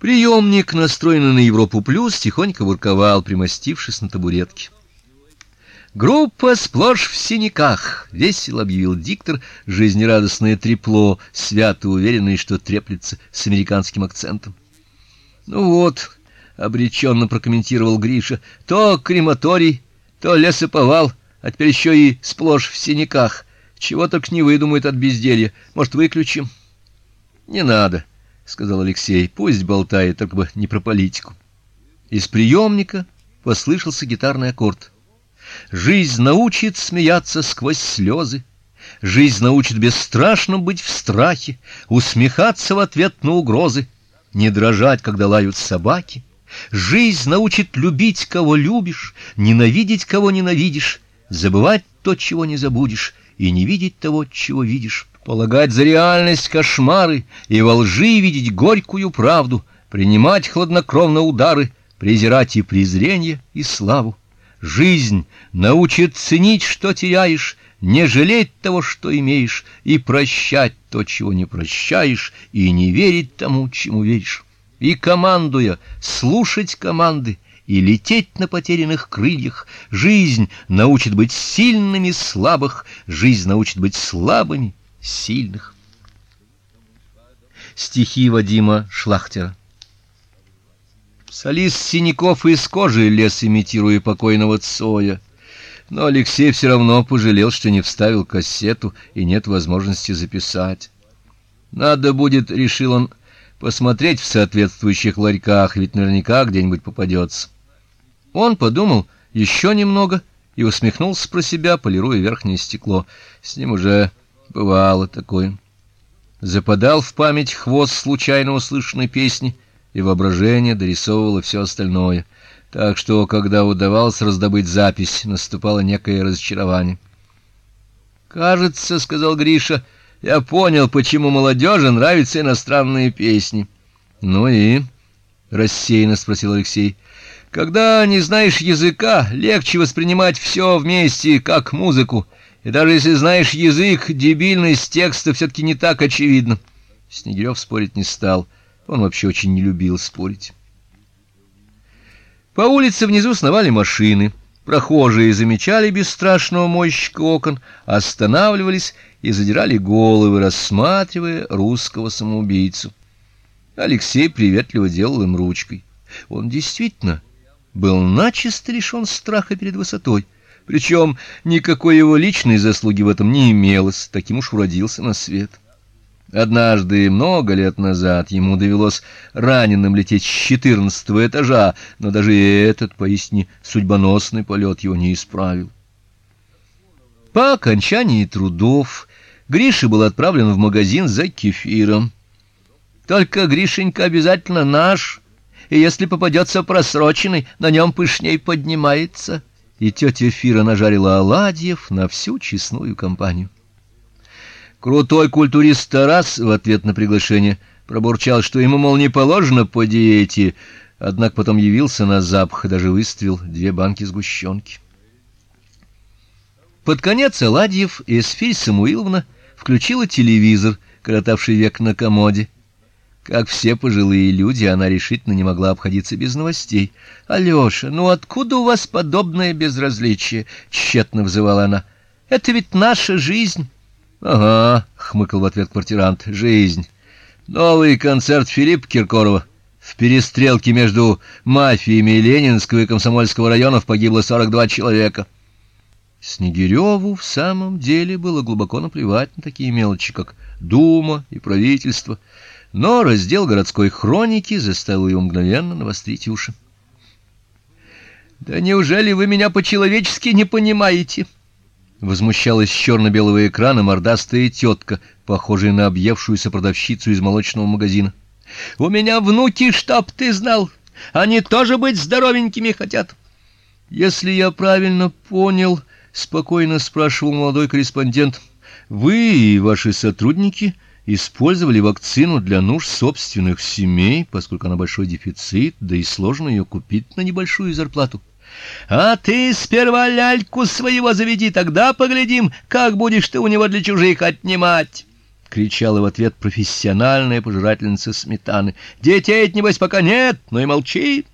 Приемник, настроенный на Европу плюс, тихонько ворковал, примостившись на табуретке. Группа сплошь в синяках, весело объявил диктор, жизнерадостное трепло, свято уверенный, что треплется с американским акцентом. Ну вот, обреченно прокомментировал Гриша. То крематорий, то лесоповал, а теперь еще и сплошь в синяках. Чего только не выдумают от безделья. Может, выключим? Не надо, сказал Алексей. Пусть болтает, только бы не про политику. Из приемника послышался гитарный аккорд. Жизнь научит смеяться сквозь слезы. Жизнь научит бесстрашно быть в страхе, усмехаться в ответ на угрозы, не дрожать, когда лают собаки. Жизнь научит любить, кого любишь, ненавидеть, кого ненавидишь, забывать то, чего не забудешь, и не видеть того, чего видишь, полагать за реальность кошмары и во лжи видеть горькую правду, принимать хладнокровно удары, презирать и презрение, и славу. Жизнь научит ценить, что теряешь, не жалеть того, что имеешь, и прощать то, чего не прощаешь, и не верить тому, чему веришь. И командуя, слушать команды и лететь на потерянных крыльях. Жизнь научит быть сильными слабых, жизнь научит быть слабыми сильных. Стихи Вадима Шлахтера. Солист Синяков из кожи лез, имитируя покойного Цоя. Но Алексей все равно пожалел, что не вставил кассету и нет возможности записать. Надо будет, решил он, посмотреть в соответствующих ларьках, ведь наверняка где-нибудь попадется. Он подумал еще немного и усмехнулся про себя, полируя верхнее стекло. С ним уже бывало такое. Западал в память хвост случайно услышанной песни — и воображение дорисовывало все остальное. Так что, когда удавалось раздобыть запись, наступало некое разочарование. "Кажется, сказал Гриша, я понял, почему молодежи нравятся иностранные песни". "Ну и?" рассеянно спросил Алексей. "Когда не знаешь языка, легче воспринимать все вместе, как музыку. И даже если знаешь язык, дебильность текста все таки не так очевидна". Снегирев спорить не стал. Он вообще очень не любил спорить. По улице внизу сновали машины. Прохожие замечали бесстрашного мойщика окон, останавливались и задирали головы, рассматривая русского самоубийцу. Алексей приветливо делал им ручкой. Он действительно был начисто лишен страха перед высотой, причем никакой его личной заслуги в этом не имелось, таким уж уродился на свет. Однажды, много лет назад, ему довелось раненым лететь с четырнадцатого этажа, но даже этот поистине судьбоносный полет его не исправил. По окончании трудов Гриша был отправлен в магазин за кефиром. Только Гришенька обязательно наш, и если попадется просроченный, на нем пышней поднимается. И тетя Фира нажарила оладьев на всю честную компанию. Крутой культурист Тарас в ответ на приглашение пробурчал, что ему мол не положено по диете, однако потом явился на запах и даже выставил две банки сгущенки. Под конец Аладьев и Эсфирь Самуиловна включила телевизор, коротавший век на комоде. Как все пожилые люди, она решительно не могла обходиться без новостей. Алёша, ну откуда у вас подобное безразличие? тщетно взывала она. Это ведь наша жизнь. Ага, хмыкал в ответ квартирант. Жизнь. Новый концерт Филиппа Киркорова. В перестрелке между мафиями Ленинского и Комсомольского районов погибло 42 человека. Снегиреву в самом деле было глубоко наплевать на такие мелочи, как дума и правительство, но раздел городской хроники заставил его мгновенно навострить уши. Да неужели вы меня по-человечески не понимаете? возмущалась черно белого экрана мордастая тетка, похожая на объевшуюся продавщицу из молочного магазина. У меня внуки, чтоб ты знал, они тоже быть здоровенькими хотят. Если я правильно понял, спокойно спрашивал молодой корреспондент. Вы и ваши сотрудники использовали вакцину для нужд собственных семей, поскольку она большой дефицит, да и сложно ее купить на небольшую зарплату. А ты сперва ляльку своего заведи, тогда поглядим, как будешь ты у него для чужих отнимать. кричала в ответ профессиональная пожирательница сметаны. Детей, небось, пока нет, но и молчи.